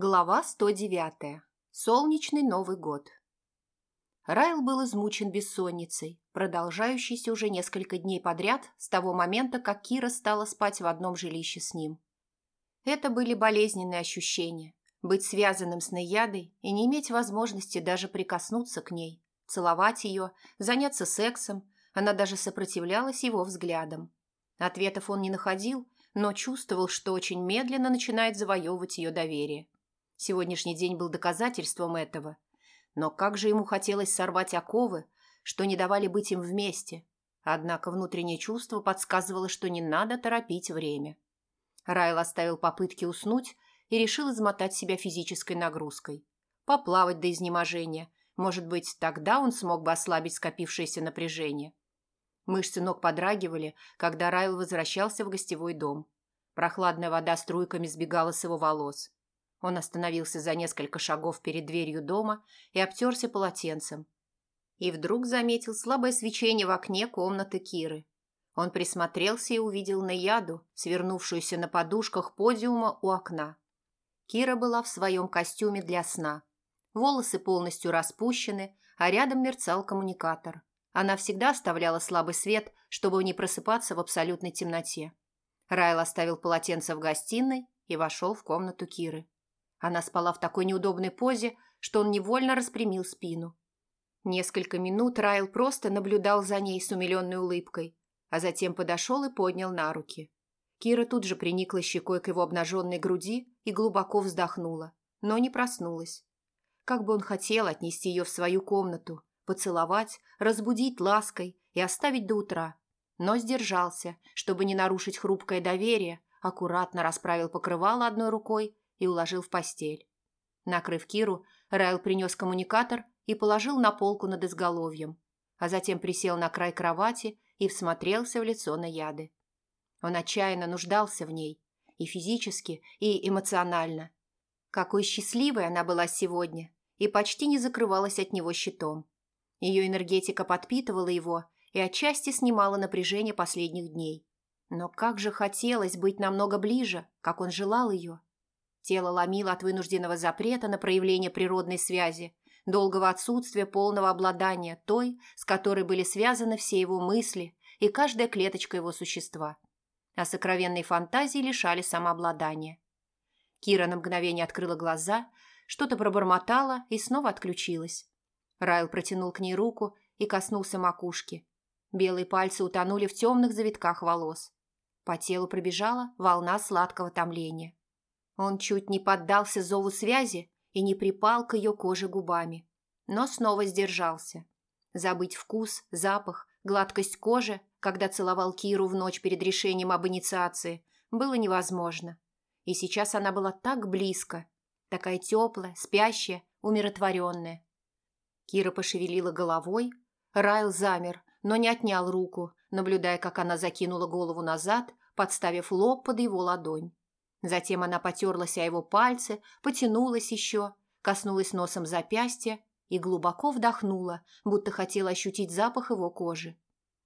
Глава 109. Солнечный Новый год. Райл был измучен бессонницей, продолжающейся уже несколько дней подряд с того момента, как Кира стала спать в одном жилище с ним. Это были болезненные ощущения – быть связанным с Наядой и не иметь возможности даже прикоснуться к ней, целовать ее, заняться сексом, она даже сопротивлялась его взглядам. Ответов он не находил, но чувствовал, что очень медленно начинает завоевывать ее доверие – Сегодняшний день был доказательством этого. Но как же ему хотелось сорвать оковы, что не давали быть им вместе. Однако внутреннее чувство подсказывало, что не надо торопить время. Райл оставил попытки уснуть и решил измотать себя физической нагрузкой. Поплавать до изнеможения. Может быть, тогда он смог бы ослабить скопившееся напряжение. Мышцы ног подрагивали, когда Райл возвращался в гостевой дом. Прохладная вода струйками сбегала с его волос. Он остановился за несколько шагов перед дверью дома и обтерся полотенцем. И вдруг заметил слабое свечение в окне комнаты Киры. Он присмотрелся и увидел Наяду, свернувшуюся на подушках подиума у окна. Кира была в своем костюме для сна. Волосы полностью распущены, а рядом мерцал коммуникатор. Она всегда оставляла слабый свет, чтобы не просыпаться в абсолютной темноте. Райл оставил полотенце в гостиной и вошел в комнату Киры. Она спала в такой неудобной позе, что он невольно распрямил спину. Несколько минут Райл просто наблюдал за ней с умиленной улыбкой, а затем подошел и поднял на руки. Кира тут же приникла щекой к его обнаженной груди и глубоко вздохнула, но не проснулась. Как бы он хотел отнести ее в свою комнату, поцеловать, разбудить лаской и оставить до утра, но сдержался, чтобы не нарушить хрупкое доверие, аккуратно расправил покрывало одной рукой и уложил в постель. Накрыв Киру, Райл принес коммуникатор и положил на полку над изголовьем, а затем присел на край кровати и всмотрелся в лицо Наяды. Он отчаянно нуждался в ней, и физически, и эмоционально. Какой счастливой она была сегодня и почти не закрывалась от него щитом. Ее энергетика подпитывала его и отчасти снимала напряжение последних дней. Но как же хотелось быть намного ближе, как он желал ее. Тело ломило от вынужденного запрета на проявление природной связи, долгого отсутствия полного обладания той, с которой были связаны все его мысли и каждая клеточка его существа. А сокровенные фантазии лишали самообладания. Кира на мгновение открыла глаза, что-то пробормотала и снова отключилась. Райл протянул к ней руку и коснулся макушки. Белые пальцы утонули в темных завитках волос. По телу пробежала волна сладкого томления. Он чуть не поддался зову связи и не припал к ее коже губами, но снова сдержался. Забыть вкус, запах, гладкость кожи, когда целовал Киру в ночь перед решением об инициации, было невозможно. И сейчас она была так близко, такая теплая, спящая, умиротворенная. Кира пошевелила головой, Райл замер, но не отнял руку, наблюдая, как она закинула голову назад, подставив лоб под его ладонь. Затем она потерлась о его пальцы, потянулась еще, коснулась носом запястья и глубоко вдохнула, будто хотела ощутить запах его кожи.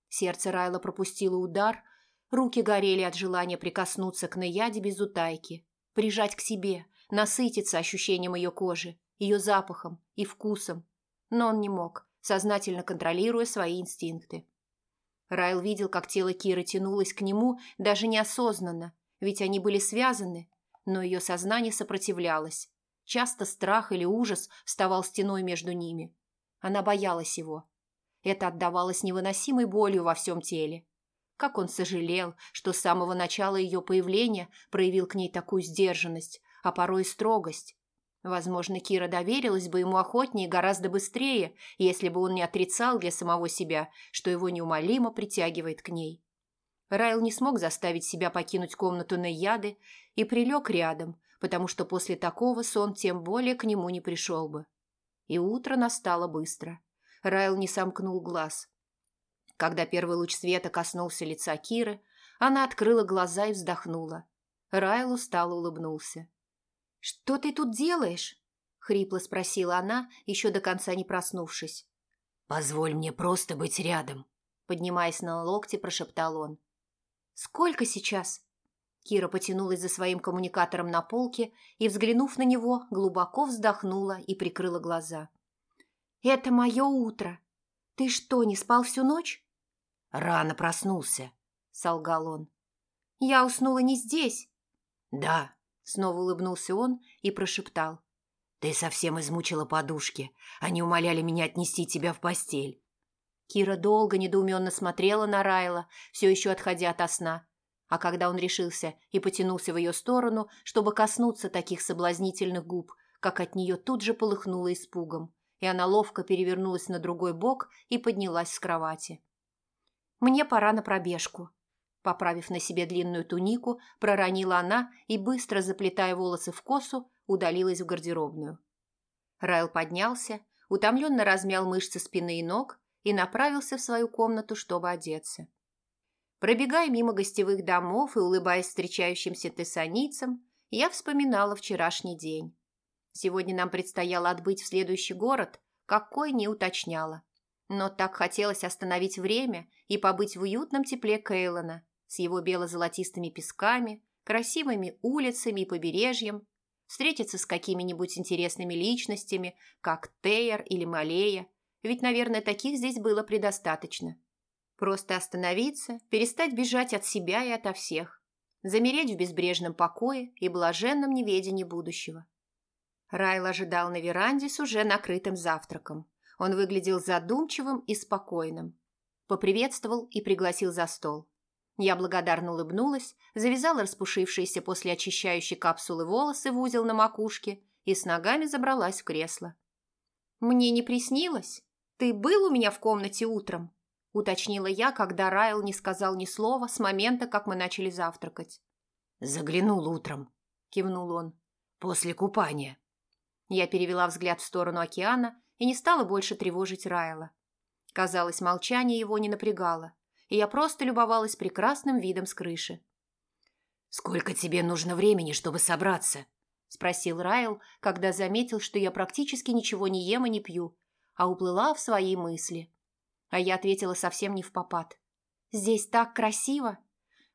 Сердце Райла пропустило удар, руки горели от желания прикоснуться к Наяде без утайки, прижать к себе, насытиться ощущением ее кожи, ее запахом и вкусом. Но он не мог, сознательно контролируя свои инстинкты. Райл видел, как тело Киры тянулось к нему даже неосознанно, ведь они были связаны, но ее сознание сопротивлялось. Часто страх или ужас вставал стеной между ними. Она боялась его. Это отдавалось невыносимой болью во всем теле. Как он сожалел, что с самого начала ее появления проявил к ней такую сдержанность, а порой строгость. Возможно, Кира доверилась бы ему охотнее гораздо быстрее, если бы он не отрицал для самого себя, что его неумолимо притягивает к ней. Райл не смог заставить себя покинуть комнату Наяды и прилег рядом, потому что после такого сон тем более к нему не пришел бы. И утро настало быстро. Райл не сомкнул глаз. Когда первый луч света коснулся лица Киры, она открыла глаза и вздохнула. Райл устало улыбнулся. «Что ты тут делаешь?» — хрипло спросила она, еще до конца не проснувшись. «Позволь мне просто быть рядом», — поднимаясь на локте, прошептал он. «Сколько сейчас?» Кира потянулась за своим коммуникатором на полке и, взглянув на него, глубоко вздохнула и прикрыла глаза. «Это мое утро. Ты что, не спал всю ночь?» «Рано проснулся», — солгал он. «Я уснула не здесь». «Да», — снова улыбнулся он и прошептал. «Ты совсем измучила подушки. Они умоляли меня отнести тебя в постель». Кира долго недоуменно смотрела на Райла, все еще отходя от сна, а когда он решился и потянулся в ее сторону, чтобы коснуться таких соблазнительных губ, как от нее тут же полыхнуло испугом, и она ловко перевернулась на другой бок и поднялась с кровати. «Мне пора на пробежку», Поправив на себе длинную тунику, проронила она и, быстро заплетая волосы в косу, удалилась в гардеробную. Райл поднялся, утомленно размял мышцы спины и ног и направился в свою комнату, чтобы одеться. Пробегая мимо гостевых домов и улыбаясь встречающимся тессаницам, я вспоминала вчерашний день. Сегодня нам предстояло отбыть в следующий город, какой не уточняла. Но так хотелось остановить время и побыть в уютном тепле Кейлона с его бело-золотистыми песками, красивыми улицами и побережьем, встретиться с какими-нибудь интересными личностями, как Тейер или Малея, ведь, наверное, таких здесь было предостаточно. Просто остановиться, перестать бежать от себя и ото всех, замереть в безбрежном покое и блаженном неведении будущего. Райл ожидал на веранде с уже накрытым завтраком. Он выглядел задумчивым и спокойным. Поприветствовал и пригласил за стол. Я благодарно улыбнулась, завязала распушившиеся после очищающей капсулы волосы в узел на макушке и с ногами забралась в кресло. «Мне не приснилось? Ты был у меня в комнате утром?» – уточнила я, когда Райл не сказал ни слова с момента, как мы начали завтракать. «Заглянул утром», – кивнул он, – «после купания». Я перевела взгляд в сторону океана и не стала больше тревожить Райла. Казалось, молчание его не напрягало, и я просто любовалась прекрасным видом с крыши. «Сколько тебе нужно времени, чтобы собраться?» – спросил Райл, когда заметил, что я практически ничего не ем и не пью, а уплыла в свои мысли. А я ответила совсем не в попад. «Здесь так красиво!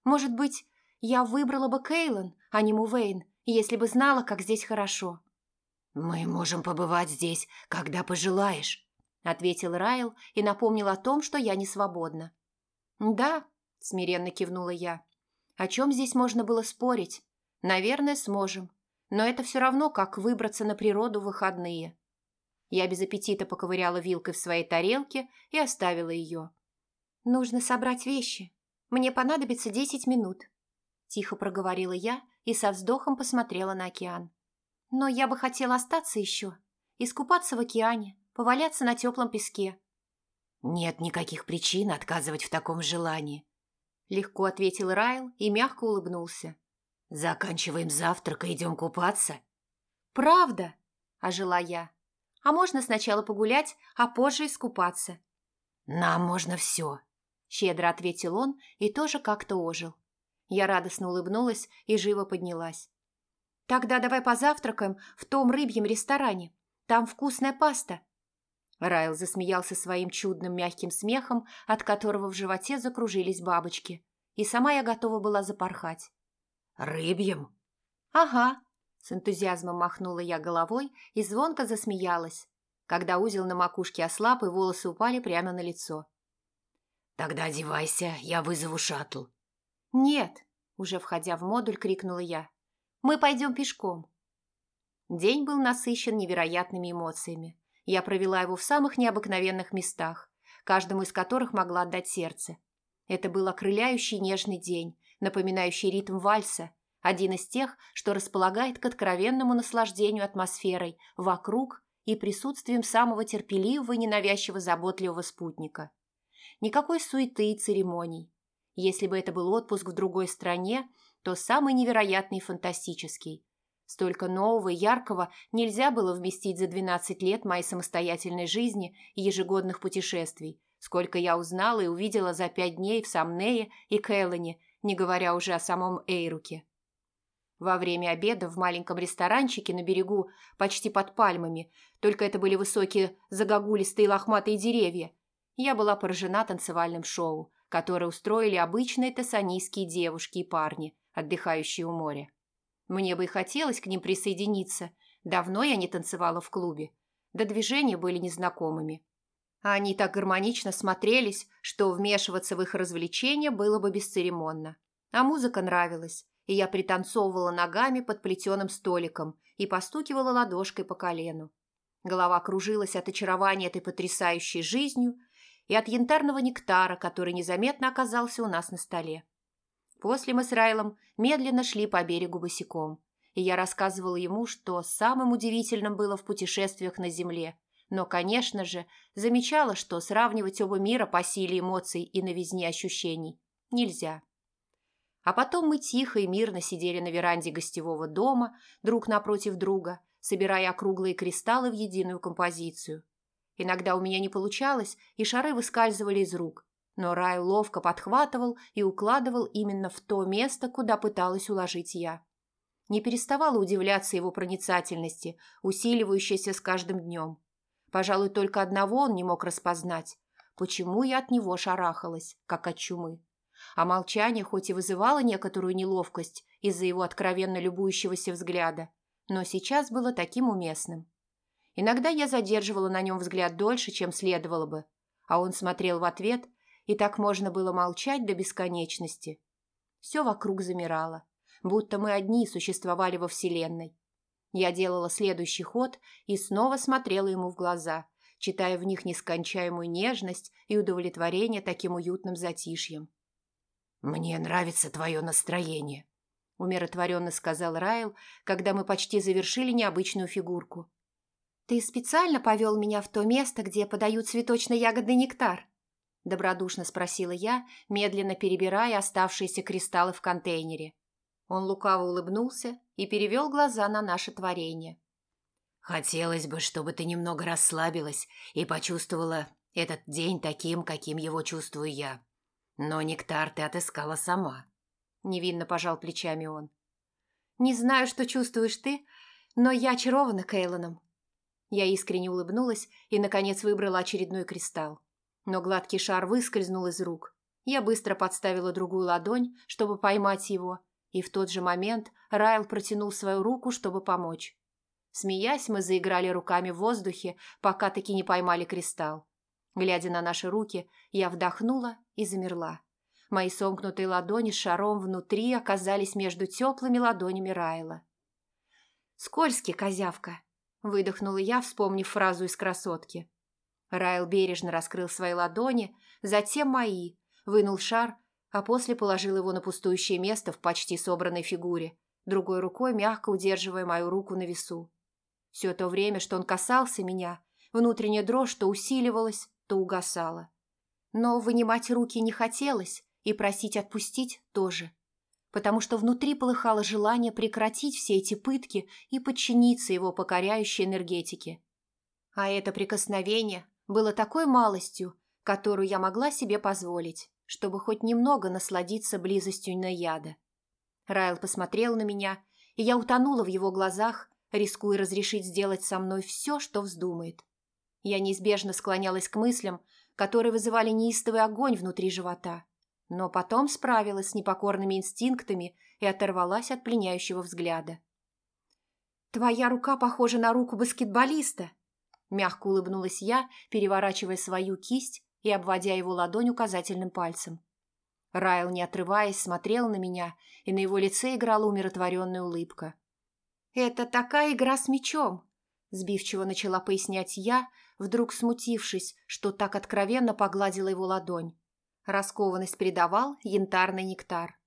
Может быть, я выбрала бы Кейлан, а не Мувейн, если бы знала, как здесь хорошо». «Мы можем побывать здесь, когда пожелаешь», — ответил Райл и напомнил о том, что я не свободна. «Да», — смиренно кивнула я. «О чем здесь можно было спорить? Наверное, сможем. Но это все равно, как выбраться на природу в выходные. Я без аппетита поковыряла вилкой в своей тарелке и оставила ее. «Нужно собрать вещи. Мне понадобится десять минут», – тихо проговорила я и со вздохом посмотрела на океан. «Но я бы хотела остаться еще, искупаться в океане, поваляться на теплом песке». «Нет никаких причин отказывать в таком желании», – легко ответил Райл и мягко улыбнулся. «Заканчиваем завтрак и идем купаться?» «Правда?» – ожила я. А можно сначала погулять, а позже искупаться». «Нам можно все», – щедро ответил он и тоже как-то ожил. Я радостно улыбнулась и живо поднялась. «Тогда давай позавтракаем в том рыбьем ресторане. Там вкусная паста». Райл засмеялся своим чудным мягким смехом, от которого в животе закружились бабочки. И сама я готова была запорхать. «Рыбьем?» «Ага», с энтузиазмом махнула я головой и звонко засмеялась, когда узел на макушке ослаб и волосы упали прямо на лицо. «Тогда одевайся, я вызову шаттл». «Нет», – уже входя в модуль, крикнула я. «Мы пойдем пешком». День был насыщен невероятными эмоциями. Я провела его в самых необыкновенных местах, каждому из которых могла отдать сердце. Это был окрыляющий нежный день, напоминающий ритм вальса, один из тех, что располагает к откровенному наслаждению атмосферой вокруг и присутствием самого терпеливого и ненавязчиво заботливого спутника. Никакой суеты и церемоний. Если бы это был отпуск в другой стране, то самый невероятный и фантастический. Столько нового и яркого нельзя было вместить за 12 лет моей самостоятельной жизни и ежегодных путешествий, сколько я узнала и увидела за пять дней в Самнее и Кэллоне, не говоря уже о самом Эйруке. Во время обеда в маленьком ресторанчике на берегу, почти под пальмами, только это были высокие загогулистые лохматые деревья, я была поражена танцевальным шоу, которое устроили обычные тессанийские девушки и парни, отдыхающие у моря. Мне бы и хотелось к ним присоединиться. Давно я не танцевала в клубе. Да движения были незнакомыми. А они так гармонично смотрелись, что вмешиваться в их развлечения было бы бесцеремонно. А музыка нравилась, и я пританцовывала ногами под плетеным столиком и постукивала ладошкой по колену. Голова кружилась от очарования этой потрясающей жизнью и от янтарного нектара, который незаметно оказался у нас на столе. После мы с Райлом медленно шли по берегу босиком, и я рассказывала ему, что самым удивительным было в путешествиях на Земле, но, конечно же, замечала, что сравнивать оба мира по силе эмоций и новизне ощущений нельзя. А потом мы тихо и мирно сидели на веранде гостевого дома, друг напротив друга, собирая округлые кристаллы в единую композицию. Иногда у меня не получалось, и шары выскальзывали из рук, но Рай ловко подхватывал и укладывал именно в то место, куда пыталась уложить я. Не переставала удивляться его проницательности, усиливающейся с каждым днем. Пожалуй, только одного он не мог распознать. Почему я от него шарахалась, как от чумы? А молчание хоть и вызывало некоторую неловкость из-за его откровенно любующегося взгляда, но сейчас было таким уместным. Иногда я задерживала на нем взгляд дольше, чем следовало бы, а он смотрел в ответ, и так можно было молчать до бесконечности. Все вокруг замирало, будто мы одни существовали во Вселенной. Я делала следующий ход и снова смотрела ему в глаза, читая в них нескончаемую нежность и удовлетворение таким уютным затишьем. «Мне нравится твое настроение», – умиротворенно сказал Райл, когда мы почти завершили необычную фигурку. «Ты специально повел меня в то место, где подают цветочно-ягодный нектар?» – добродушно спросила я, медленно перебирая оставшиеся кристаллы в контейнере. Он лукаво улыбнулся и перевел глаза на наше творение. «Хотелось бы, чтобы ты немного расслабилась и почувствовала этот день таким, каким его чувствую я. Но нектар ты отыскала сама». Невинно пожал плечами он. «Не знаю, что чувствуешь ты, но я очарована Кейлоном». Я искренне улыбнулась и, наконец, выбрала очередной кристалл. Но гладкий шар выскользнул из рук. Я быстро подставила другую ладонь, чтобы поймать его, и в тот же момент Райл протянул свою руку, чтобы помочь. Смеясь, мы заиграли руками в воздухе, пока таки не поймали кристалл. Глядя на наши руки, я вдохнула и замерла. Мои сомкнутые ладони с шаром внутри оказались между теплыми ладонями Райла. «Скользкий, козявка!» – выдохнула я, вспомнив фразу из «Красотки». Райл бережно раскрыл свои ладони, затем мои, вынул шар а после положил его на пустующее место в почти собранной фигуре, другой рукой мягко удерживая мою руку на весу. Все то время, что он касался меня, внутренняя дрожь то усиливалась, то угасала. Но вынимать руки не хотелось, и просить отпустить тоже, потому что внутри полыхало желание прекратить все эти пытки и подчиниться его покоряющей энергетике. А это прикосновение было такой малостью, которую я могла себе позволить чтобы хоть немного насладиться близостью Наяда. Райл посмотрел на меня, и я утонула в его глазах, рискуя разрешить сделать со мной все, что вздумает. Я неизбежно склонялась к мыслям, которые вызывали неистовый огонь внутри живота, но потом справилась с непокорными инстинктами и оторвалась от пленяющего взгляда. «Твоя рука похожа на руку баскетболиста», – мягко улыбнулась я, переворачивая свою кисть и обводя его ладонь указательным пальцем. Райл, не отрываясь, смотрел на меня, и на его лице играла умиротворенная улыбка. «Это такая игра с мечом!» Сбивчиво начала пояснять я, вдруг смутившись, что так откровенно погладила его ладонь. Раскованность придавал янтарный нектар.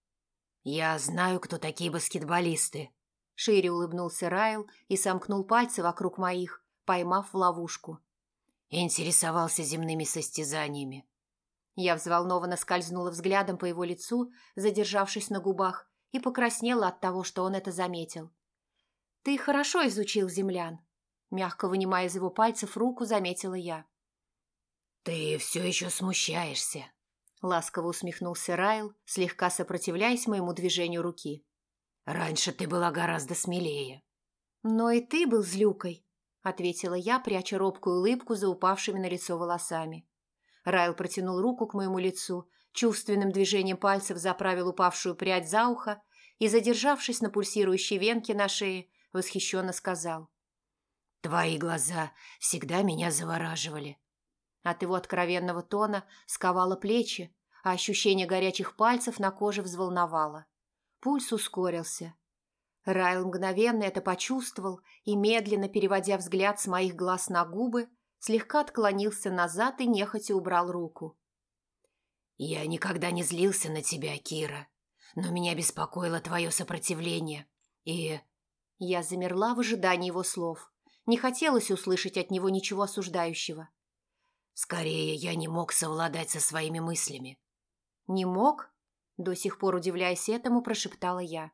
«Я знаю, кто такие баскетболисты», — шире улыбнулся Райл и сомкнул пальцы вокруг моих, поймав в ловушку интересовался земными состязаниями. Я взволнованно скользнула взглядом по его лицу, задержавшись на губах, и покраснела от того, что он это заметил. «Ты хорошо изучил землян», – мягко вынимая из его пальцев руку, заметила я. «Ты все еще смущаешься», – ласково усмехнулся Райл, слегка сопротивляясь моему движению руки. «Раньше ты была гораздо смелее». «Но и ты был злюкой», – ответила я, пряча робкую улыбку за упавшими на лицо волосами. Райл протянул руку к моему лицу, чувственным движением пальцев заправил упавшую прядь за ухо и, задержавшись на пульсирующей венке на шее, восхищенно сказал. «Твои глаза всегда меня завораживали». От его откровенного тона сковало плечи, а ощущение горячих пальцев на коже взволновало. Пульс ускорился. Райл мгновенно это почувствовал и, медленно переводя взгляд с моих глаз на губы, слегка отклонился назад и нехотя убрал руку. «Я никогда не злился на тебя, Кира, но меня беспокоило твое сопротивление, и...» Я замерла в ожидании его слов. Не хотелось услышать от него ничего осуждающего. «Скорее, я не мог совладать со своими мыслями». «Не мог?» До сих пор удивляясь этому, прошептала я.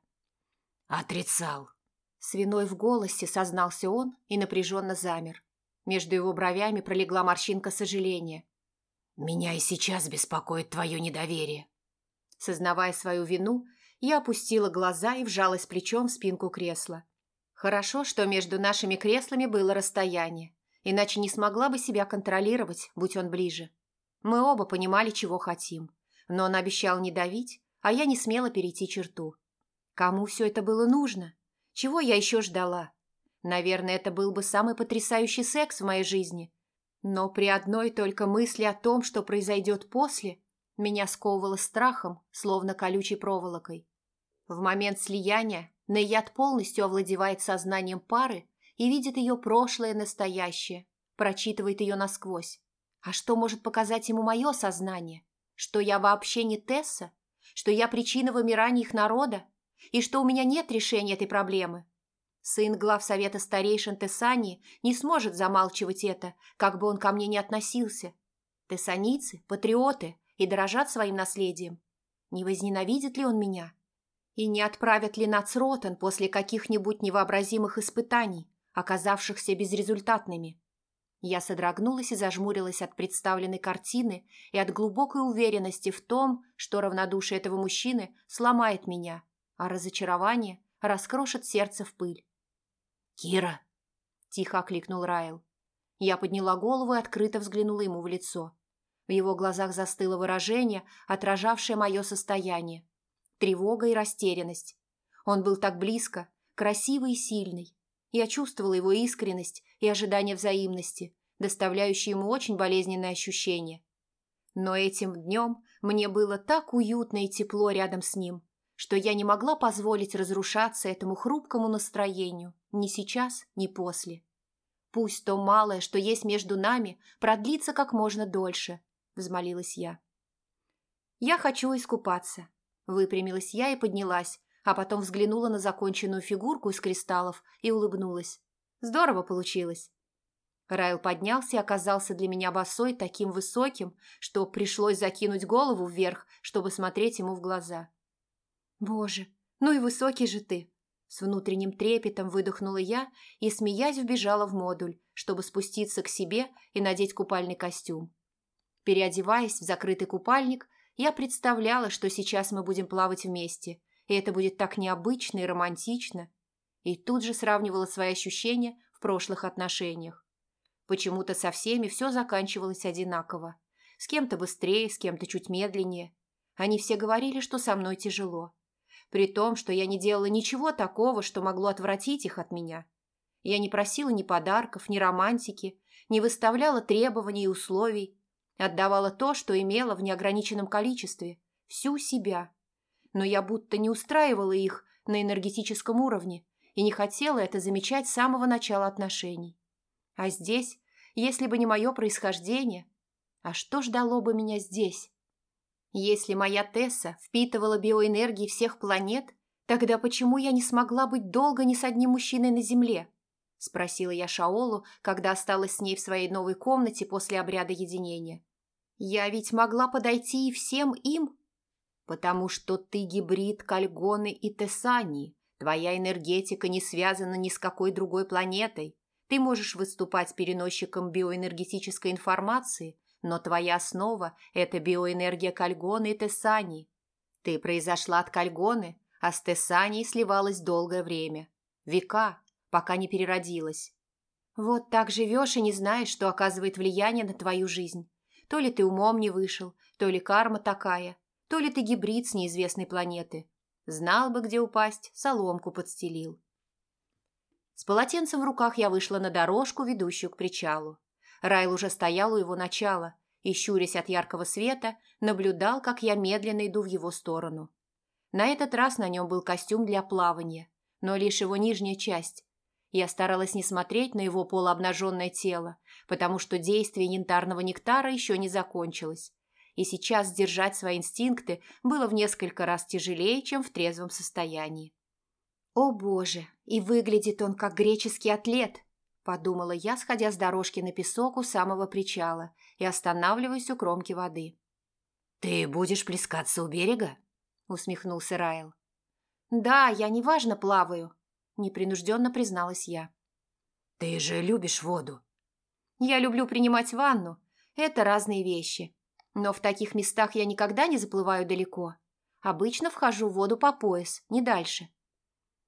«Отрицал». Свиной в голосе сознался он и напряженно замер. Между его бровями пролегла морщинка сожаления. «Меня и сейчас беспокоит твое недоверие». Сознавая свою вину, я опустила глаза и вжалась плечом в спинку кресла. Хорошо, что между нашими креслами было расстояние, иначе не смогла бы себя контролировать, будь он ближе. Мы оба понимали, чего хотим, но он обещал не давить, а я не смела перейти черту. Кому все это было нужно? Чего я еще ждала? Наверное, это был бы самый потрясающий секс в моей жизни. Но при одной только мысли о том, что произойдет после, меня сковывало страхом, словно колючей проволокой. В момент слияния Нейят полностью овладевает сознанием пары и видит ее прошлое и настоящее, прочитывает ее насквозь. А что может показать ему мое сознание? Что я вообще не Тесса? Что я причина вымирания их народа? И что у меня нет решения этой проблемы? Сын глав Совета Старейшин Тессани не сможет замалчивать это, как бы он ко мне ни относился. Тессаницы – патриоты и дорожат своим наследием. Не возненавидит ли он меня? И не отправят ли на Цротен после каких-нибудь невообразимых испытаний, оказавшихся безрезультатными? Я содрогнулась и зажмурилась от представленной картины и от глубокой уверенности в том, что равнодушие этого мужчины сломает меня, а разочарование раскрошит сердце в пыль. «Кира!» – тихо окликнул Райл. Я подняла голову и открыто взглянула ему в лицо. В его глазах застыло выражение, отражавшее мое состояние. Тревога и растерянность. Он был так близко, красивый и сильный. Я чувствовала его искренность и ожидание взаимности, доставляющие ему очень болезненные ощущения. Но этим днем мне было так уютно и тепло рядом с ним, что я не могла позволить разрушаться этому хрупкому настроению ни сейчас, ни после. Пусть то малое, что есть между нами, продлится как можно дольше, взмолилась я. Я хочу искупаться. Выпрямилась я и поднялась, а потом взглянула на законченную фигурку из кристаллов и улыбнулась. Здорово получилось. Райл поднялся и оказался для меня босой таким высоким, что пришлось закинуть голову вверх, чтобы смотреть ему в глаза. «Боже, ну и высокий же ты!» С внутренним трепетом выдохнула я и, смеясь, вбежала в модуль, чтобы спуститься к себе и надеть купальный костюм. Переодеваясь в закрытый купальник, я представляла, что сейчас мы будем плавать вместе, и это будет так необычно и романтично. И тут же сравнивала свои ощущения в прошлых отношениях. Почему-то со всеми все заканчивалось одинаково. С кем-то быстрее, с кем-то чуть медленнее. Они все говорили, что со мной тяжело при том, что я не делала ничего такого, что могло отвратить их от меня. Я не просила ни подарков, ни романтики, не выставляла требований и условий, отдавала то, что имела в неограниченном количестве, всю себя. Но я будто не устраивала их на энергетическом уровне и не хотела это замечать с самого начала отношений. А здесь, если бы не мое происхождение, а что ждало бы меня здесь? Если моя Тесса впитывала биоэнергии всех планет, тогда почему я не смогла быть долго ни с одним мужчиной на Земле? Спросила я Шаолу, когда осталась с ней в своей новой комнате после обряда единения. Я ведь могла подойти и всем им. Потому что ты гибрид Кальгоны и Тессании. Твоя энергетика не связана ни с какой другой планетой. Ты можешь выступать переносчиком биоэнергетической информации, но твоя основа – это биоэнергия Кальгоны и Тессани. Ты произошла от Кальгоны, а с Тессанией сливалась долгое время. Века, пока не переродилась. Вот так живешь и не знаешь, что оказывает влияние на твою жизнь. То ли ты умом не вышел, то ли карма такая, то ли ты гибрид с неизвестной планеты. Знал бы, где упасть, соломку подстелил. С полотенцем в руках я вышла на дорожку, ведущую к причалу. Райл уже стоял у его начала и, щурясь от яркого света, наблюдал, как я медленно иду в его сторону. На этот раз на нем был костюм для плавания, но лишь его нижняя часть. Я старалась не смотреть на его полуобнаженное тело, потому что действие янтарного нектара еще не закончилось, и сейчас сдержать свои инстинкты было в несколько раз тяжелее, чем в трезвом состоянии. «О боже, и выглядит он как греческий атлет!» – подумала я, сходя с дорожки на песок у самого причала и останавливаясь у кромки воды. «Ты будешь плескаться у берега?» – усмехнулся Райл. «Да, я неважно плаваю», – непринужденно призналась я. «Ты же любишь воду». «Я люблю принимать ванну. Это разные вещи. Но в таких местах я никогда не заплываю далеко. Обычно вхожу в воду по пояс, не дальше».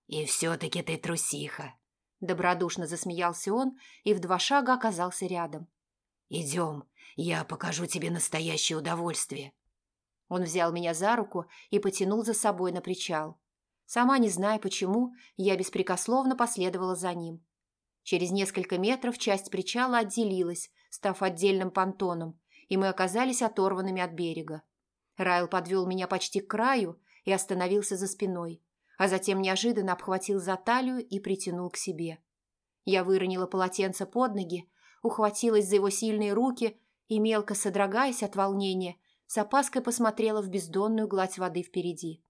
«И все-таки ты трусиха», – добродушно засмеялся он и в два шага оказался рядом. «Идем, я покажу тебе настоящее удовольствие». Он взял меня за руку и потянул за собой на причал. Сама не зная почему, я беспрекословно последовала за ним. Через несколько метров часть причала отделилась, став отдельным понтоном, и мы оказались оторванными от берега. Райл подвел меня почти к краю и остановился за спиной, а затем неожиданно обхватил за талию и притянул к себе. Я выронила полотенце под ноги, ухватилась за его сильные руки и, мелко содрогаясь от волнения, с опаской посмотрела в бездонную гладь воды впереди.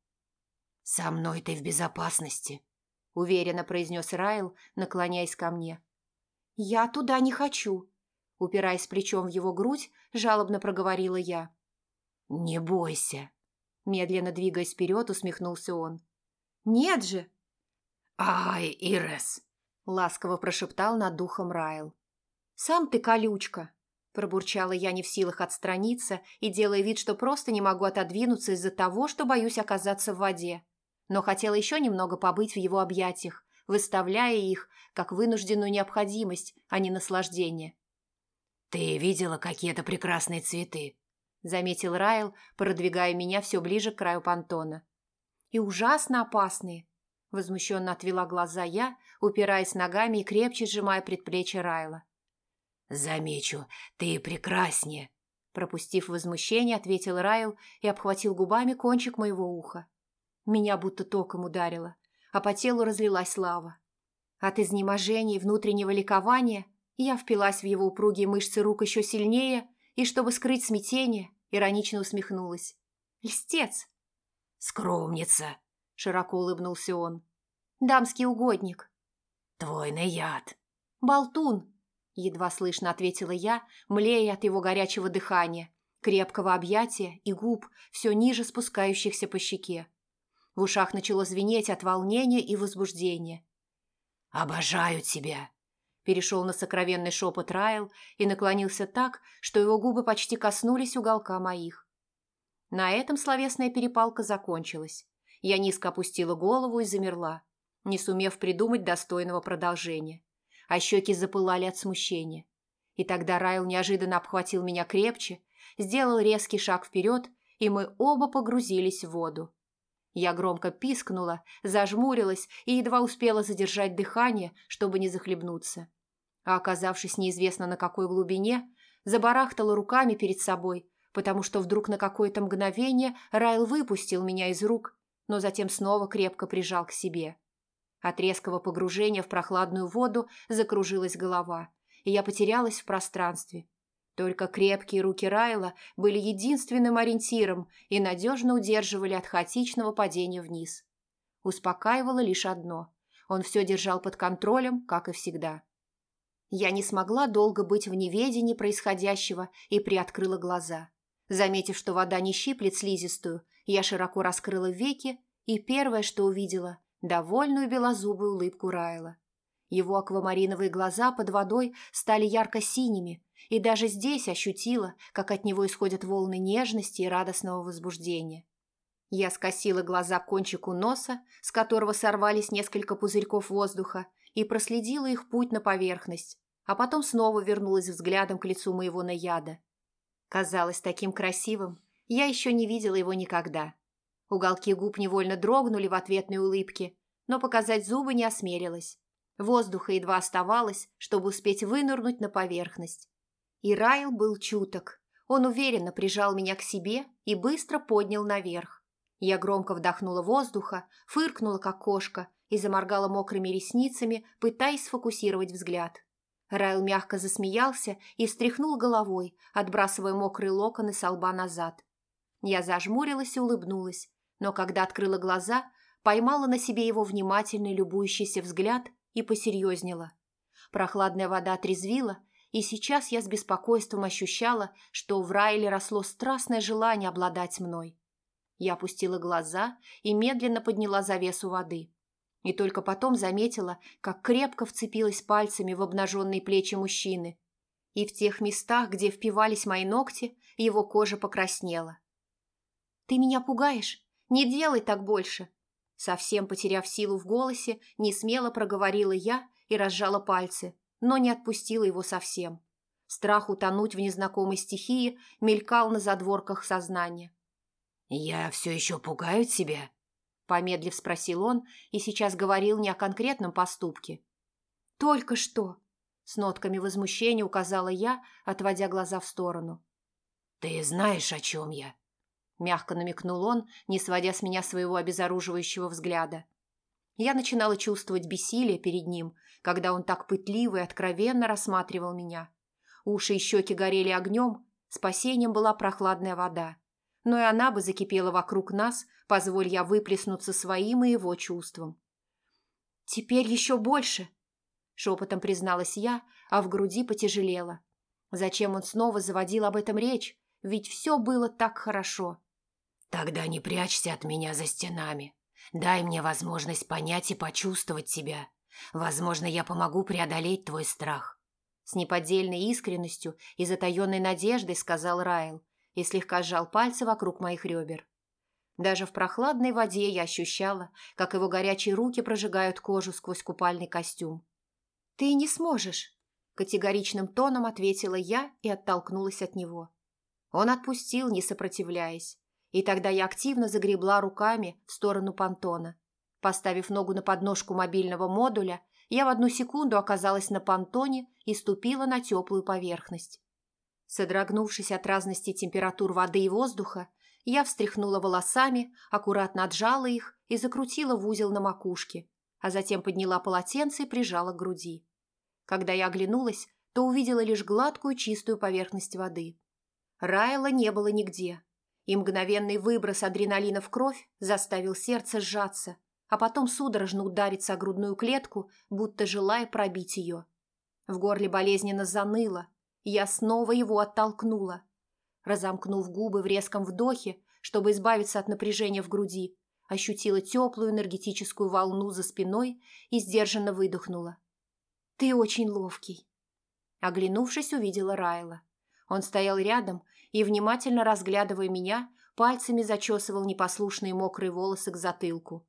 «Со мной ты в безопасности», — уверенно произнес Райл, наклоняясь ко мне. «Я туда не хочу», — упираясь плечом в его грудь, жалобно проговорила я. «Не бойся», — медленно двигаясь вперед, усмехнулся он. «Нет же!» «Ай, Ирес!» — ласково прошептал над духом Райл. «Сам ты колючка!» Пробурчала я не в силах отстраниться и делая вид, что просто не могу отодвинуться из-за того, что боюсь оказаться в воде но хотела еще немного побыть в его объятиях, выставляя их как вынужденную необходимость, а не наслаждение. «Ты видела какие-то прекрасные цветы?» – заметил Райл, продвигая меня все ближе к краю понтона. «И ужасно опасные!» – возмущенно отвела глаза я, упираясь ногами и крепче сжимая предплечье Райла. «Замечу, ты прекраснее!» Пропустив возмущение, ответил Райл и обхватил губами кончик моего уха. Меня будто током ударило, а по телу разлилась лава. От изнеможения и внутреннего ликования я впилась в его упругие мышцы рук еще сильнее и, чтобы скрыть смятение, иронично усмехнулась. «Льстец!» «Скромница!» – широко улыбнулся он. «Дамский угодник!» «Твой наяд!» «Болтун!» – едва слышно ответила я, млея от его горячего дыхания, крепкого объятия и губ, все ниже спускающихся по щеке. В ушах начало звенеть от волнения и возбуждения. «Обожаю тебя!» Перешел на сокровенный шепот Райл и наклонился так, что его губы почти коснулись уголка моих. На этом словесная перепалка закончилась. Я низко опустила голову и замерла, не сумев придумать достойного продолжения. А щеки запылали от смущения. И тогда Райл неожиданно обхватил меня крепче, сделал резкий шаг вперед, и мы оба погрузились в воду. Я громко пискнула, зажмурилась и едва успела задержать дыхание, чтобы не захлебнуться. А оказавшись неизвестно на какой глубине, забарахтала руками перед собой, потому что вдруг на какое-то мгновение Райл выпустил меня из рук, но затем снова крепко прижал к себе. От резкого погружения в прохладную воду закружилась голова, и я потерялась в пространстве, только крепкие руки Райла были единственным ориентиром и надежно удерживали от хаотичного падения вниз. Успокаивало лишь одно – он все держал под контролем, как и всегда. Я не смогла долго быть в неведении происходящего и приоткрыла глаза. Заметив, что вода не щиплет слизистую, я широко раскрыла веки и первое, что увидела – довольную белозубую улыбку Райла. Его аквамариновые глаза под водой стали ярко-синими, и даже здесь ощутила, как от него исходят волны нежности и радостного возбуждения. Я скосила глаза к кончику носа, с которого сорвались несколько пузырьков воздуха, и проследила их путь на поверхность, а потом снова вернулась взглядом к лицу моего наяда. Казалось таким красивым, я еще не видела его никогда. Уголки губ невольно дрогнули в ответной улыбке, но показать зубы не осмелилась. Воздуха едва оставалось, чтобы успеть вынырнуть на поверхность. И Райл был чуток. Он уверенно прижал меня к себе и быстро поднял наверх. Я громко вдохнула воздуха, фыркнула, как кошка, и заморгала мокрыми ресницами, пытаясь сфокусировать взгляд. Райл мягко засмеялся и встряхнул головой, отбрасывая мокрые локоны со лба назад. Я зажмурилась и улыбнулась, но когда открыла глаза, поймала на себе его внимательный любующийся взгляд и посерьезнела. Прохладная вода отрезвила, и сейчас я с беспокойством ощущала, что в Райле росло страстное желание обладать мной. Я опустила глаза и медленно подняла завесу воды. И только потом заметила, как крепко вцепилась пальцами в обнаженные плечи мужчины. И в тех местах, где впивались мои ногти, его кожа покраснела. «Ты меня пугаешь? Не делай так больше!» Совсем потеряв силу в голосе, не смело проговорила я и разжала пальцы, но не отпустила его совсем. Страх утонуть в незнакомой стихии мелькал на задворках сознания. «Я все еще пугаю тебя?» Помедлив спросил он и сейчас говорил не о конкретном поступке. «Только что!» С нотками возмущения указала я, отводя глаза в сторону. «Ты знаешь, о чем я?» Мягко намекнул он, не сводя с меня своего обезоруживающего взгляда. Я начинала чувствовать бессилие перед ним, когда он так пытливо и откровенно рассматривал меня. Уши и щеки горели огнем, спасением была прохладная вода. Но и она бы закипела вокруг нас, позволь я выплеснуться своим и его чувством. «Теперь еще больше!» – шепотом призналась я, а в груди потяжелело. Зачем он снова заводил об этом речь? Ведь все было так хорошо. «Тогда не прячься от меня за стенами. Дай мне возможность понять и почувствовать тебя. Возможно, я помогу преодолеть твой страх». С неподдельной искренностью и затаенной надеждой сказал Райл и слегка сжал пальцы вокруг моих ребер. Даже в прохладной воде я ощущала, как его горячие руки прожигают кожу сквозь купальный костюм. «Ты не сможешь», – категоричным тоном ответила я и оттолкнулась от него. Он отпустил, не сопротивляясь, и тогда я активно загребла руками в сторону понтона. Поставив ногу на подножку мобильного модуля, я в одну секунду оказалась на понтоне и ступила на теплую поверхность. Содрогнувшись от разности температур воды и воздуха, я встряхнула волосами, аккуратно отжала их и закрутила в узел на макушке, а затем подняла полотенце и прижала к груди. Когда я оглянулась, то увидела лишь гладкую чистую поверхность воды. Райла не было нигде, и мгновенный выброс адреналина в кровь заставил сердце сжаться, а потом судорожно удариться о грудную клетку, будто желая пробить ее. В горле болезненно заныло, я снова его оттолкнула. Разомкнув губы в резком вдохе, чтобы избавиться от напряжения в груди, ощутила теплую энергетическую волну за спиной и сдержанно выдохнула. «Ты очень ловкий». Оглянувшись, увидела Райла. Он стоял рядом и, внимательно разглядывая меня, пальцами зачесывал непослушные мокрые волосы к затылку.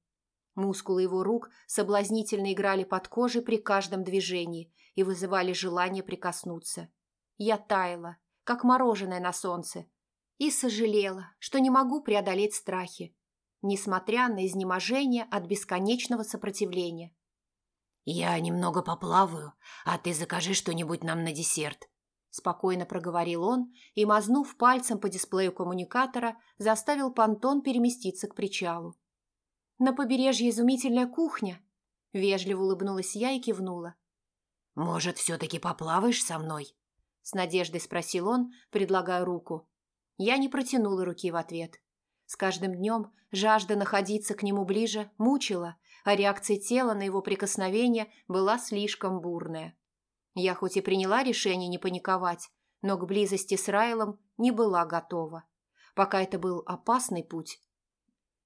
Мускулы его рук соблазнительно играли под кожей при каждом движении и вызывали желание прикоснуться. Я таяла, как мороженое на солнце, и сожалела, что не могу преодолеть страхи, несмотря на изнеможение от бесконечного сопротивления. «Я немного поплаваю, а ты закажи что-нибудь нам на десерт», Спокойно проговорил он и, мазнув пальцем по дисплею коммуникатора, заставил понтон переместиться к причалу. «На побережье изумительная кухня!» Вежливо улыбнулась я и кивнула. «Может, все-таки поплаваешь со мной?» С надеждой спросил он, предлагая руку. Я не протянула руки в ответ. С каждым днем жажда находиться к нему ближе мучила, а реакция тела на его прикосновение была слишком бурная. Я хоть и приняла решение не паниковать, но к близости с Райлом не была готова. Пока это был опасный путь.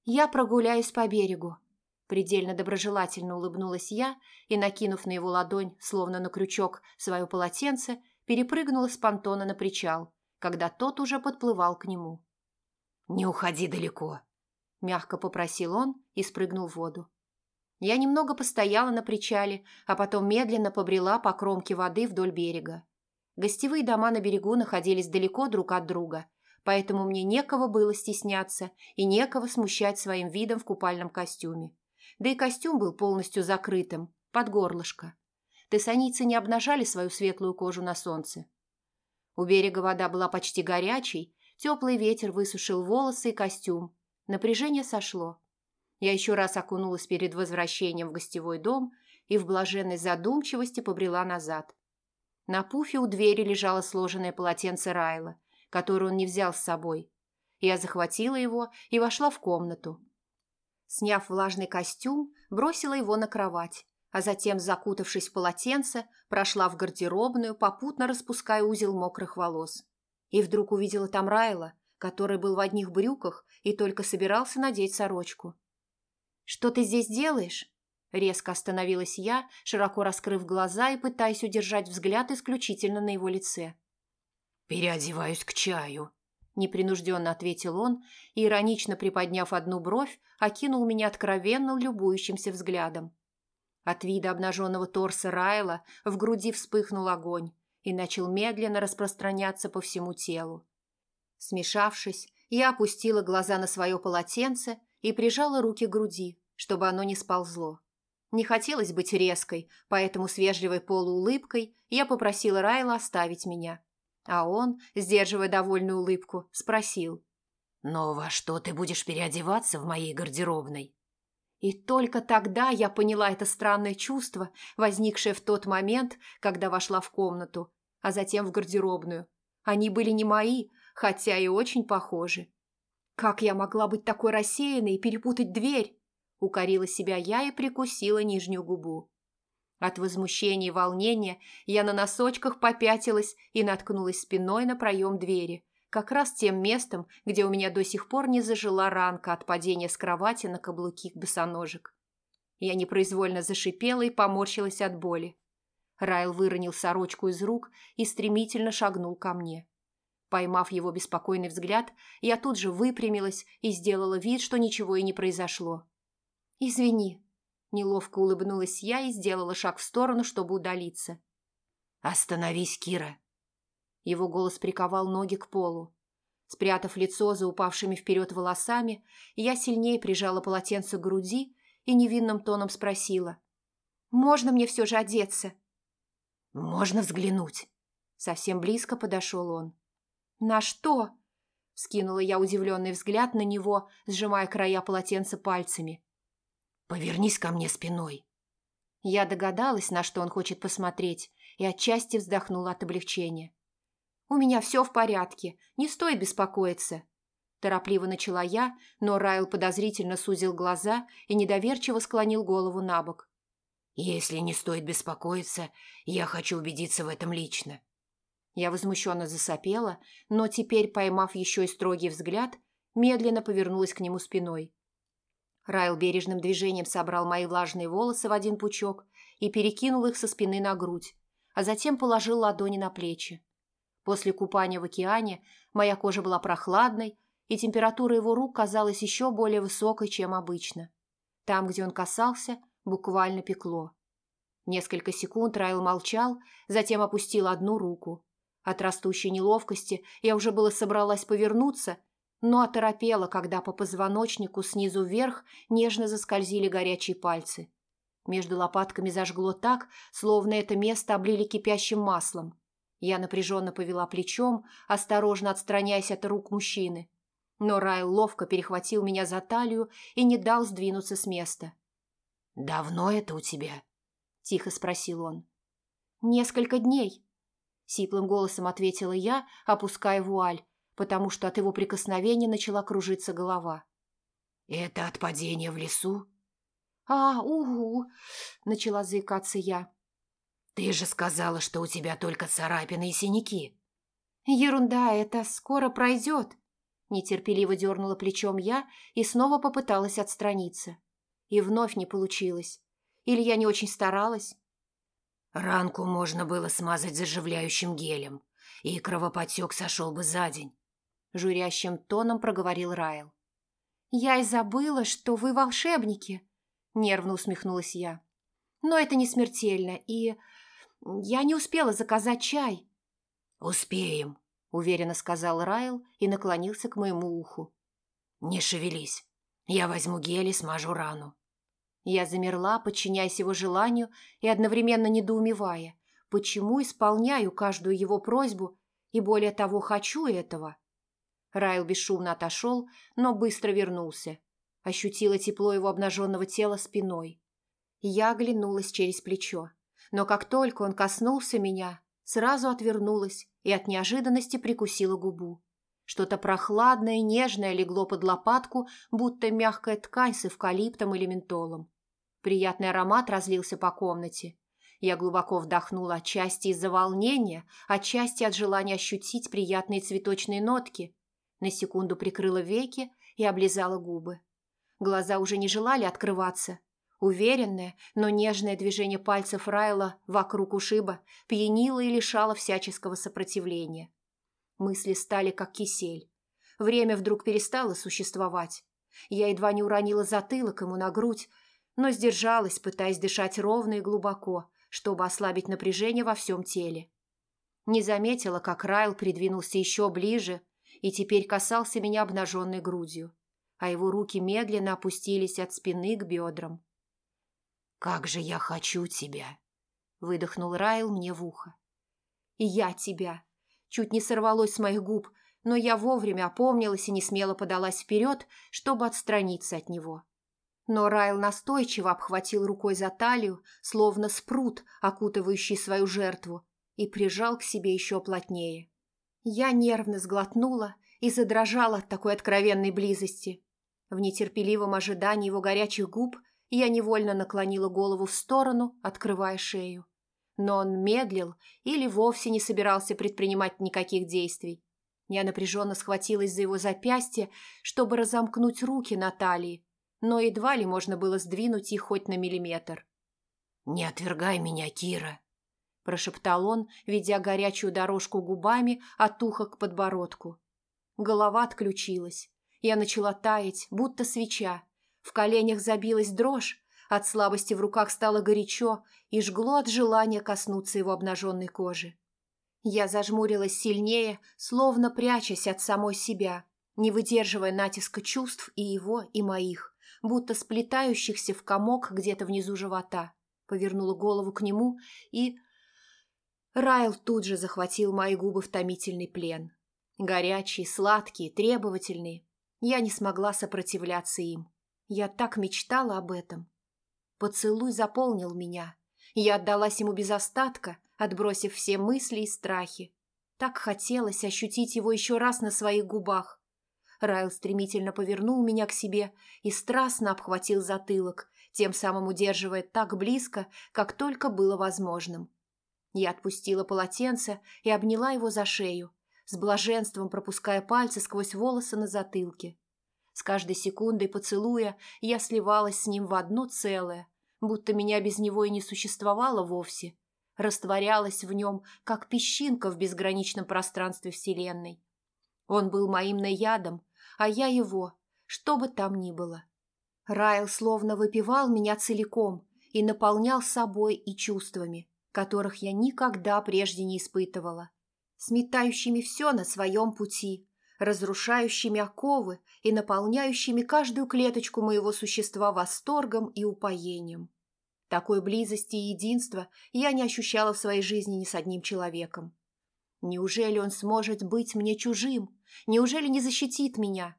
«Я прогуляюсь по берегу», – предельно доброжелательно улыбнулась я и, накинув на его ладонь, словно на крючок, свое полотенце, перепрыгнула с понтона на причал, когда тот уже подплывал к нему. «Не уходи далеко», – мягко попросил он и спрыгнул в воду. Я немного постояла на причале, а потом медленно побрела по кромке воды вдоль берега. Гостевые дома на берегу находились далеко друг от друга, поэтому мне некого было стесняться и некого смущать своим видом в купальном костюме. Да и костюм был полностью закрытым, под горлышко. Тессаницы не обнажали свою светлую кожу на солнце. У берега вода была почти горячей, теплый ветер высушил волосы и костюм. Напряжение сошло. Я еще раз окунулась перед возвращением в гостевой дом и в блаженной задумчивости побрела назад. На пуфе у двери лежало сложенное полотенце Райла, которое он не взял с собой. Я захватила его и вошла в комнату. Сняв влажный костюм, бросила его на кровать, а затем, закутавшись в полотенце, прошла в гардеробную, попутно распуская узел мокрых волос. И вдруг увидела там Райла, который был в одних брюках и только собирался надеть сорочку. «Что ты здесь делаешь?» Резко остановилась я, широко раскрыв глаза и пытаясь удержать взгляд исключительно на его лице. «Переодеваюсь к чаю», – непринужденно ответил он и, иронично приподняв одну бровь, окинул меня откровенно любующимся взглядом. От вида обнаженного торса Райла в груди вспыхнул огонь и начал медленно распространяться по всему телу. Смешавшись, я опустила глаза на свое полотенце и прижала руки к груди, чтобы оно не сползло. Не хотелось быть резкой, поэтому с вежливой полуулыбкой я попросила Райла оставить меня. А он, сдерживая довольную улыбку, спросил. «Но во что ты будешь переодеваться в моей гардеробной?» И только тогда я поняла это странное чувство, возникшее в тот момент, когда вошла в комнату, а затем в гардеробную. Они были не мои, хотя и очень похожи. Как я могла быть такой рассеянной и перепутать дверь? Укорила себя я и прикусила нижнюю губу. От возмущения и волнения я на носочках попятилась и наткнулась спиной на проем двери, как раз тем местом, где у меня до сих пор не зажила ранка от падения с кровати на каблуки босоножек. Я непроизвольно зашипела и поморщилась от боли. Райл выронил сорочку из рук и стремительно шагнул ко мне. Поймав его беспокойный взгляд, я тут же выпрямилась и сделала вид, что ничего и не произошло. «Извини», – неловко улыбнулась я и сделала шаг в сторону, чтобы удалиться. «Остановись, Кира», его голос приковал ноги к полу. Спрятав лицо за упавшими вперед волосами, я сильнее прижала полотенце к груди и невинным тоном спросила. «Можно мне все же одеться?» «Можно взглянуть?» Совсем близко подошел он. «На что?» Скинула я удивленный взгляд на него, сжимая края полотенца пальцами. «Повернись ко мне спиной». Я догадалась, на что он хочет посмотреть, и отчасти вздохнула от облегчения. «У меня все в порядке, не стоит беспокоиться». Торопливо начала я, но Райл подозрительно сузил глаза и недоверчиво склонил голову на бок. «Если не стоит беспокоиться, я хочу убедиться в этом лично». Я возмущенно засопела, но теперь, поймав еще и строгий взгляд, медленно повернулась к нему спиной. Райл бережным движением собрал мои влажные волосы в один пучок и перекинул их со спины на грудь, а затем положил ладони на плечи. После купания в океане моя кожа была прохладной, и температура его рук казалась еще более высокой, чем обычно. Там, где он касался, буквально пекло. Несколько секунд Райл молчал, затем опустил одну руку. От растущей неловкости я уже было собралась повернуться, но оторопела, когда по позвоночнику снизу вверх нежно заскользили горячие пальцы. Между лопатками зажгло так, словно это место облили кипящим маслом. Я напряженно повела плечом, осторожно отстраняясь от рук мужчины. Но Райл ловко перехватил меня за талию и не дал сдвинуться с места. «Давно это у тебя?» – тихо спросил он. «Несколько дней», – сиплым голосом ответила я, опуская вуаль, потому что от его прикосновения начала кружиться голова. «Это от падения в лесу?» «А, угу!» – начала заикаться я. «Ты же сказала, что у тебя только царапины и синяки». «Ерунда, это скоро пройдет», – нетерпеливо дернула плечом я и снова попыталась отстраниться. И вновь не получилось. Или я не очень старалась? Ранку можно было смазать заживляющим гелем, и кровопотек сошел бы за день. Журящим тоном проговорил Райл. «Я и забыла, что вы волшебники», – нервно усмехнулась я. «Но это не смертельно, и я не успела заказать чай». «Успеем», – уверенно сказал Райл и наклонился к моему уху. «Не шевелись. Я возьму гель и смажу рану». Я замерла, подчиняясь его желанию и одновременно недоумевая, почему исполняю каждую его просьбу и, более того, хочу этого. Райл бесшумно отошел, но быстро вернулся. Ощутила тепло его обнаженного тела спиной. Я оглянулась через плечо, но как только он коснулся меня, сразу отвернулась и от неожиданности прикусила губу. Что-то прохладное и нежное легло под лопатку, будто мягкая ткань с эвкалиптом или ментолом. Приятный аромат разлился по комнате. Я глубоко вдохнула отчасти из-за волнения, отчасти от желания ощутить приятные цветочные нотки. На секунду прикрыла веки и облизала губы. Глаза уже не желали открываться. Уверенное, но нежное движение пальцев Райла вокруг ушиба пьянило и лишало всяческого сопротивления. Мысли стали как кисель. Время вдруг перестало существовать. Я едва не уронила затылок ему на грудь, но сдержалась, пытаясь дышать ровно и глубоко, чтобы ослабить напряжение во всем теле. Не заметила, как Райл придвинулся еще ближе и теперь касался меня обнаженной грудью, а его руки медленно опустились от спины к бедрам. «Как же я хочу тебя!» – выдохнул Райл мне в ухо. «И я тебя!» Чуть не сорвалось с моих губ, но я вовремя опомнилась и не смело подалась вперед, чтобы отстраниться от него. Но Райл настойчиво обхватил рукой за талию, словно спрут, окутывающий свою жертву, и прижал к себе еще плотнее. Я нервно сглотнула и задрожала от такой откровенной близости. В нетерпеливом ожидании его горячих губ я невольно наклонила голову в сторону, открывая шею. Но он медлил или вовсе не собирался предпринимать никаких действий. Я напряженно схватилась за его запястье, чтобы разомкнуть руки на талии, но едва ли можно было сдвинуть их хоть на миллиметр. «Не отвергай меня, Кира!» – прошептал он, ведя горячую дорожку губами от уха к подбородку. Голова отключилась. Я начала таять, будто свеча. В коленях забилась дрожь, от слабости в руках стало горячо и жгло от желания коснуться его обнаженной кожи. Я зажмурилась сильнее, словно прячась от самой себя, не выдерживая натиска чувств и его, и моих будто сплетающихся в комок где-то внизу живота. Повернула голову к нему и... Райл тут же захватил мои губы в томительный плен. Горячие, сладкие, требовательные. Я не смогла сопротивляться им. Я так мечтала об этом. Поцелуй заполнил меня. Я отдалась ему без остатка, отбросив все мысли и страхи. Так хотелось ощутить его еще раз на своих губах. Райл стремительно повернул меня к себе и страстно обхватил затылок, тем самым удерживая так близко, как только было возможным. Я отпустила полотенце и обняла его за шею, с блаженством пропуская пальцы сквозь волосы на затылке. С каждой секундой поцелуя я сливалась с ним в одно целое, будто меня без него и не существовало вовсе, растворялась в нем, как песчинка в безграничном пространстве Вселенной. Он был моим наядом, а я его, что бы там ни было. Райл словно выпивал меня целиком и наполнял собой и чувствами, которых я никогда прежде не испытывала, сметающими все на своем пути, разрушающими оковы и наполняющими каждую клеточку моего существа восторгом и упоением. Такой близости и единства я не ощущала в своей жизни ни с одним человеком. Неужели он сможет быть мне чужим? Неужели не защитит меня?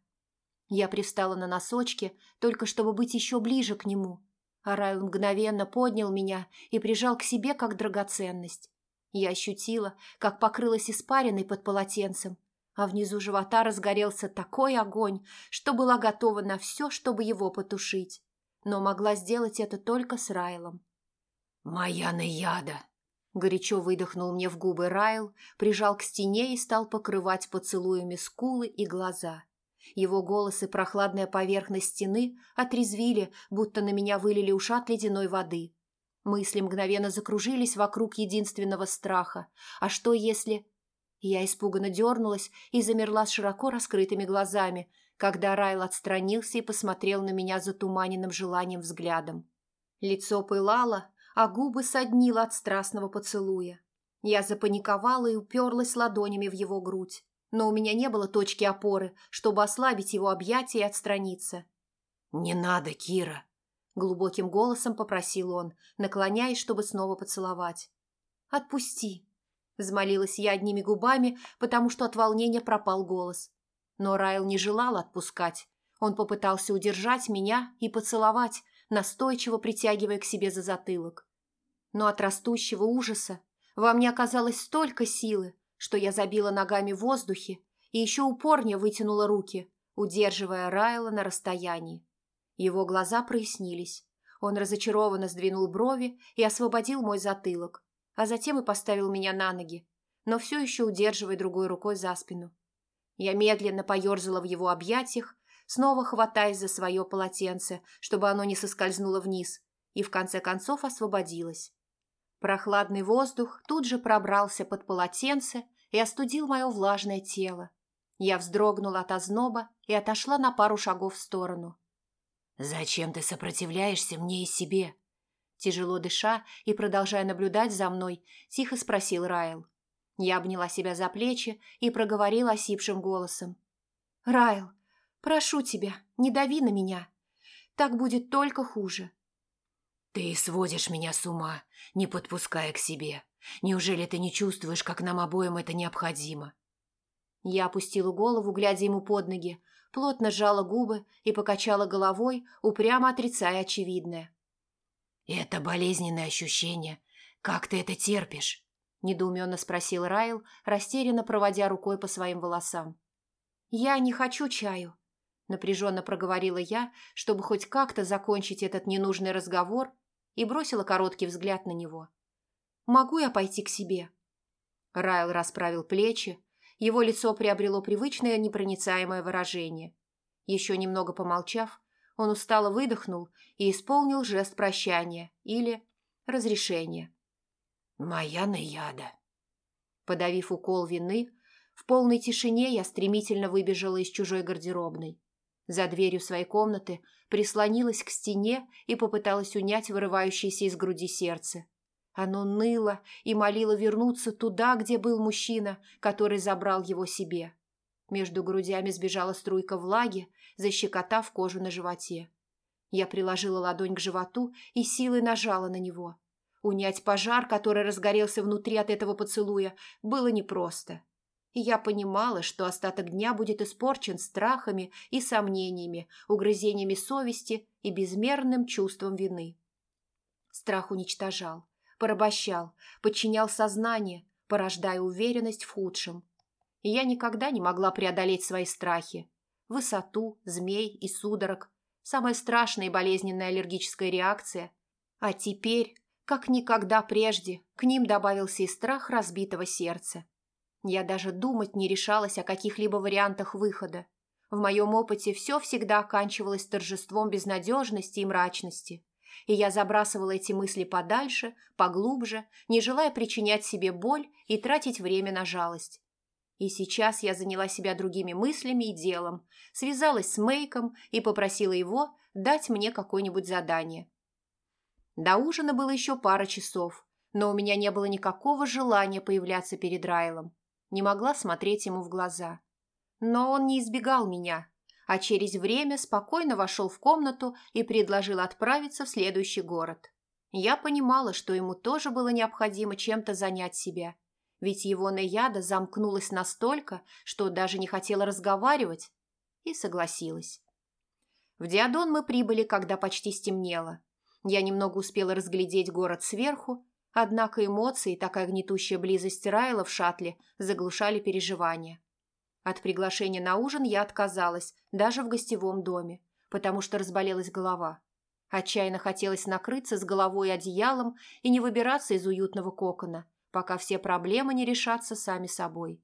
Я привстала на носочки, только чтобы быть еще ближе к нему. А Райл мгновенно поднял меня и прижал к себе как драгоценность. Я ощутила, как покрылась испариной под полотенцем, а внизу живота разгорелся такой огонь, что была готова на все, чтобы его потушить. Но могла сделать это только с Райлом. «Моя наяда!» Горячо выдохнул мне в губы Райл, прижал к стене и стал покрывать поцелуями скулы и глаза. Его голос и прохладная поверхность стены отрезвили, будто на меня вылили ушат ледяной воды. Мысли мгновенно закружились вокруг единственного страха. А что если... Я испуганно дернулась и замерла с широко раскрытыми глазами, когда Райл отстранился и посмотрел на меня затуманенным желанием взглядом. Лицо пылало, а губы соднило от страстного поцелуя. Я запаниковала и уперлась ладонями в его грудь, но у меня не было точки опоры, чтобы ослабить его объятия и отстраниться. «Не надо, Кира!» – глубоким голосом попросил он, наклоняясь, чтобы снова поцеловать. «Отпусти!» – взмолилась я одними губами, потому что от волнения пропал голос. Но Райл не желал отпускать. Он попытался удержать меня и поцеловать, настойчиво притягивая к себе за затылок. Но от растущего ужаса во мне оказалось столько силы, что я забила ногами в воздухе и еще упорнее вытянула руки, удерживая Райла на расстоянии. Его глаза прояснились. Он разочарованно сдвинул брови и освободил мой затылок, а затем и поставил меня на ноги, но все еще удерживая другой рукой за спину. Я медленно поерзала в его объятиях, снова хватаясь за свое полотенце, чтобы оно не соскользнуло вниз, и в конце концов освободилась. Прохладный воздух тут же пробрался под полотенце и остудил мое влажное тело. Я вздрогнула от озноба и отошла на пару шагов в сторону. «Зачем ты сопротивляешься мне и себе?» Тяжело дыша и продолжая наблюдать за мной, тихо спросил Райл. Я обняла себя за плечи и проговорила осипшим голосом. «Райл, прошу тебя, не дави на меня. Так будет только хуже. «Ты сводишь меня с ума, не подпуская к себе. Неужели ты не чувствуешь, как нам обоим это необходимо?» Я опустила голову, глядя ему под ноги, плотно сжала губы и покачала головой, упрямо отрицая очевидное. «Это болезненное ощущение. Как ты это терпишь?» – недоуменно спросил Райл, растерянно проводя рукой по своим волосам. «Я не хочу чаю», – напряженно проговорила я, чтобы хоть как-то закончить этот ненужный разговор и бросила короткий взгляд на него. «Могу я пойти к себе?» Райл расправил плечи, его лицо приобрело привычное непроницаемое выражение. Еще немного помолчав, он устало выдохнул и исполнил жест прощания или разрешения. «Моя наяда». Подавив укол вины, в полной тишине я стремительно выбежала из чужой гардеробной. За дверью своей комнаты прислонилась к стене и попыталась унять вырывающееся из груди сердце. Оно ныло и молило вернуться туда, где был мужчина, который забрал его себе. Между грудями сбежала струйка влаги, защекотав кожу на животе. Я приложила ладонь к животу и силой нажала на него. Унять пожар, который разгорелся внутри от этого поцелуя, было непросто и я понимала, что остаток дня будет испорчен страхами и сомнениями, угрызениями совести и безмерным чувством вины. Страх уничтожал, порабощал, подчинял сознание, порождая уверенность в худшем. И я никогда не могла преодолеть свои страхи. Высоту, змей и судорог – самая страшная и болезненная аллергическая реакция. А теперь, как никогда прежде, к ним добавился и страх разбитого сердца. Я даже думать не решалась о каких-либо вариантах выхода. В моем опыте все всегда оканчивалось торжеством безнадежности и мрачности. И я забрасывала эти мысли подальше, поглубже, не желая причинять себе боль и тратить время на жалость. И сейчас я заняла себя другими мыслями и делом, связалась с Мейком и попросила его дать мне какое-нибудь задание. До ужина было еще пара часов, но у меня не было никакого желания появляться перед Райлом не могла смотреть ему в глаза. Но он не избегал меня, а через время спокойно вошел в комнату и предложил отправиться в следующий город. Я понимала, что ему тоже было необходимо чем-то занять себя, ведь его наяда замкнулась настолько, что даже не хотела разговаривать, и согласилась. В Диадон мы прибыли, когда почти стемнело. Я немного успела разглядеть город сверху, Однако эмоции и такая гнетущая близость Райла в шаттле заглушали переживания. От приглашения на ужин я отказалась, даже в гостевом доме, потому что разболелась голова. Отчаянно хотелось накрыться с головой одеялом и не выбираться из уютного кокона, пока все проблемы не решатся сами собой.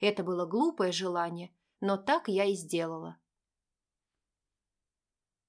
Это было глупое желание, но так я и сделала.